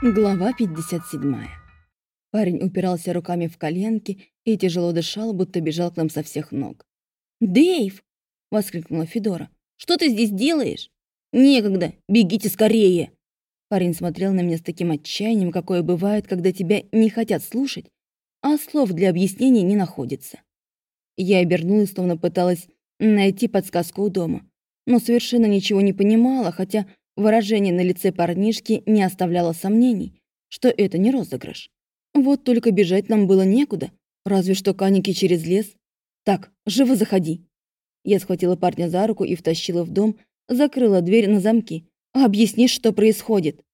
Глава 57. Парень упирался руками в коленки и тяжело дышал, будто бежал к нам со всех ног. «Дэйв!» — воскликнула Федора. «Что ты здесь делаешь? Некогда! Бегите скорее!» Парень смотрел на меня с таким отчаянием, какое бывает, когда тебя не хотят слушать, а слов для объяснения не находится. Я обернулась, словно пыталась найти подсказку у дома, но совершенно ничего не понимала, хотя Выражение на лице парнишки не оставляло сомнений, что это не розыгрыш. Вот только бежать нам было некуда, разве что каники через лес. Так, живо заходи. Я схватила парня за руку и втащила в дом, закрыла дверь на замки. Объясни, что происходит.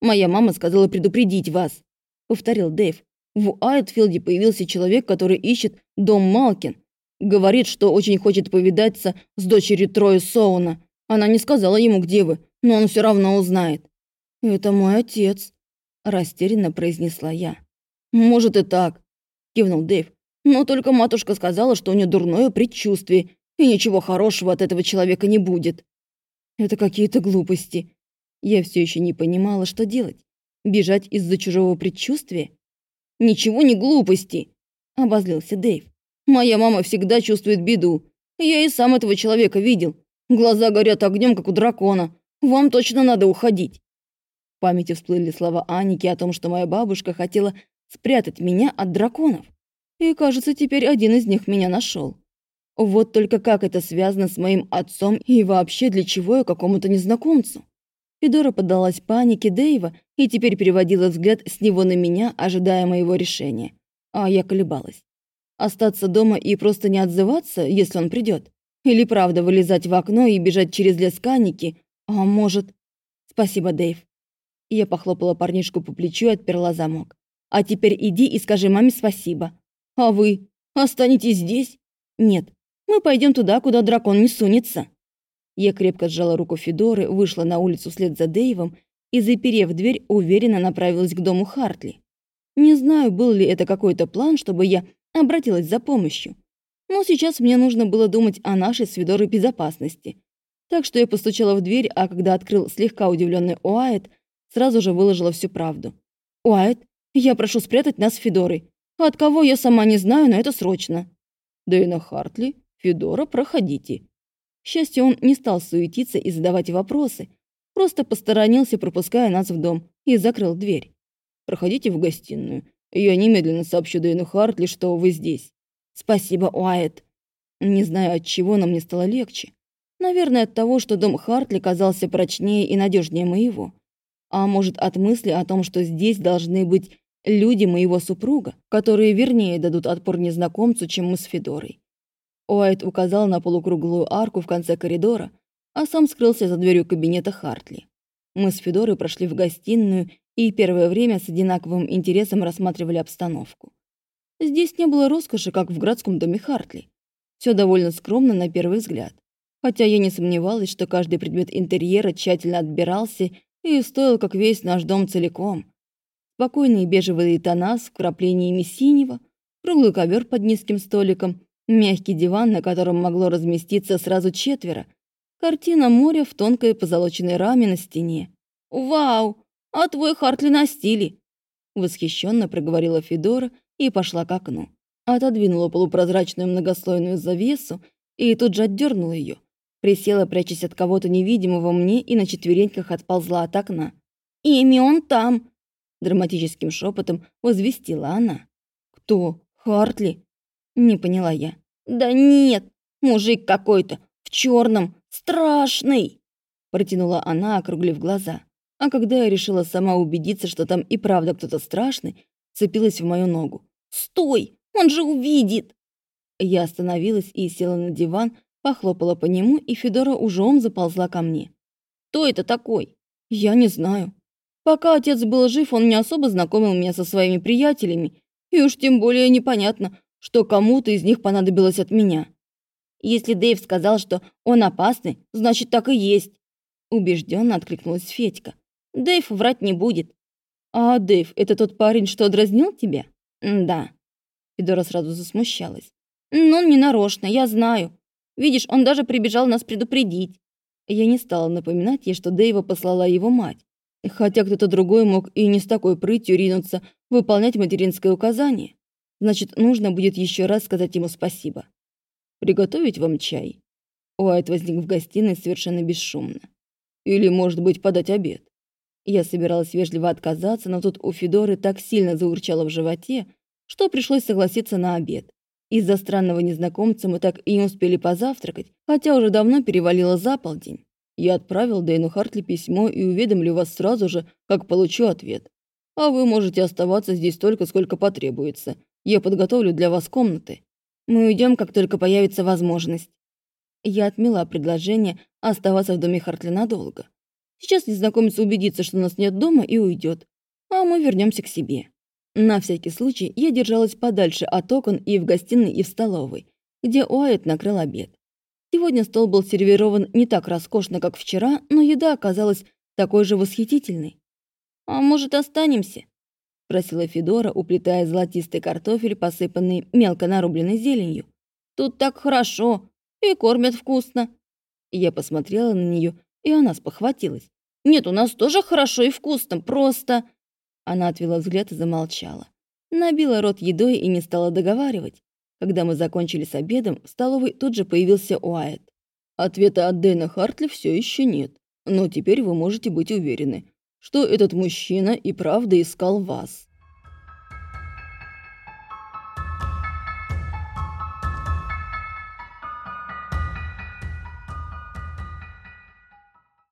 Моя мама сказала предупредить вас, повторил Дэйв. В Айтфилде появился человек, который ищет дом Малкин. Говорит, что очень хочет повидаться с дочерью Троя Соуна. Она не сказала ему, где вы, но он все равно узнает. Это мой отец, растерянно произнесла я. Может и так, кивнул Дэйв. Но только матушка сказала, что у нее дурное предчувствие, и ничего хорошего от этого человека не будет. Это какие-то глупости. Я все еще не понимала, что делать. Бежать из-за чужого предчувствия? Ничего не глупости, обозлился Дэйв. Моя мама всегда чувствует беду. Я и сам этого человека видел. Глаза горят огнем, как у дракона. Вам точно надо уходить. В памяти всплыли слова Аники о том, что моя бабушка хотела спрятать меня от драконов. И, кажется, теперь один из них меня нашел. Вот только как это связано с моим отцом и вообще для чего я какому-то незнакомцу? Федора поддалась панике Дэйва и теперь переводила взгляд с него на меня, ожидая моего решения. А я колебалась. Остаться дома и просто не отзываться, если он придет? Или правда вылезать в окно и бежать через лес каники, «А может...» «Спасибо, Дэйв». Я похлопала парнишку по плечу и отперла замок. «А теперь иди и скажи маме спасибо». «А вы? Останетесь здесь?» «Нет, мы пойдем туда, куда дракон не сунется». Я крепко сжала руку Федоры, вышла на улицу вслед за Дэйвом и, заперев дверь, уверенно направилась к дому Хартли. Не знаю, был ли это какой-то план, чтобы я обратилась за помощью. Но сейчас мне нужно было думать о нашей с Федорой безопасности. Так что я постучала в дверь, а когда открыл слегка удивленный Уайт, сразу же выложила всю правду. «Уайт, я прошу спрятать нас с Федорой. От кого я сама не знаю, но это срочно». «Дэйна Хартли, Федора, проходите». К счастью, он не стал суетиться и задавать вопросы, просто посторонился, пропуская нас в дом, и закрыл дверь. «Проходите в гостиную. Я немедленно сообщу Дэйну Хартли, что вы здесь». «Спасибо, Уайт». Не знаю, от чего, но мне стало легче. Наверное, от того, что дом Хартли казался прочнее и надежнее моего. А может, от мысли о том, что здесь должны быть люди моего супруга, которые вернее дадут отпор незнакомцу, чем мы с Федорой. Уайт указал на полукруглую арку в конце коридора, а сам скрылся за дверью кабинета Хартли. Мы с Федорой прошли в гостиную и первое время с одинаковым интересом рассматривали обстановку. Здесь не было роскоши, как в городском доме Хартли. Все довольно скромно на первый взгляд хотя я не сомневалась, что каждый предмет интерьера тщательно отбирался и стоил как весь наш дом целиком. Спокойные бежевые тона с вкраплениями синего, круглый ковер под низким столиком, мягкий диван, на котором могло разместиться сразу четверо, картина моря в тонкой позолоченной раме на стене. «Вау! А твой Хартли на стиле!» Восхищенно проговорила Федора и пошла к окну. Отодвинула полупрозрачную многослойную завесу и тут же отдернула ее. Присела, прячась от кого-то невидимого мне, и на четвереньках отползла от окна. «Ими он там!» Драматическим шепотом возвестила она. «Кто? Хартли?» Не поняла я. «Да нет, мужик какой-то, в черном, страшный!» Протянула она, округлив глаза. А когда я решила сама убедиться, что там и правда кто-то страшный, цепилась в мою ногу. «Стой! Он же увидит!» Я остановилась и села на диван, Похлопала по нему, и Федора ужом заползла ко мне. «Кто это такой?» «Я не знаю. Пока отец был жив, он не особо знакомил меня со своими приятелями, и уж тем более непонятно, что кому-то из них понадобилось от меня. Если Дэйв сказал, что он опасный, значит, так и есть. Убежденно откликнулась Федька. Дэйв врать не будет. А Дэйв, это тот парень, что дразнил тебя? Да. Федора сразу засмущалась. Ну, он не нарочно, я знаю. Видишь, он даже прибежал нас предупредить. Я не стала напоминать ей, что Дэйва послала его мать. Хотя кто-то другой мог и не с такой прытью ринуться выполнять материнское указание. Значит, нужно будет еще раз сказать ему спасибо. Приготовить вам чай? Уайт возник в гостиной совершенно бесшумно. Или, может быть, подать обед? Я собиралась вежливо отказаться, но тут у Федоры так сильно заурчало в животе, что пришлось согласиться на обед. Из-за странного незнакомца мы так и не успели позавтракать, хотя уже давно перевалило за полдень. Я отправил Дэйну Хартли письмо и уведомлю вас сразу же, как получу ответ. А вы можете оставаться здесь столько, сколько потребуется. Я подготовлю для вас комнаты. Мы уйдем, как только появится возможность. Я отмела предложение оставаться в доме Хартли надолго. Сейчас незнакомец убедится, что нас нет дома, и уйдет. А мы вернемся к себе. На всякий случай я держалась подальше от окон и в гостиной, и в столовой, где Уайт накрыл обед. Сегодня стол был сервирован не так роскошно, как вчера, но еда оказалась такой же восхитительной. «А может, останемся?» — просила Федора, уплетая золотистый картофель, посыпанный мелко нарубленной зеленью. «Тут так хорошо и кормят вкусно». Я посмотрела на нее, и она спохватилась. «Нет, у нас тоже хорошо и вкусно, просто...» Она отвела взгляд и замолчала. Набила рот едой и не стала договаривать. Когда мы закончили с обедом, в столовой тут же появился Уайт. Ответа от Дэна Хартли все еще нет, но теперь вы можете быть уверены, что этот мужчина и правда искал вас.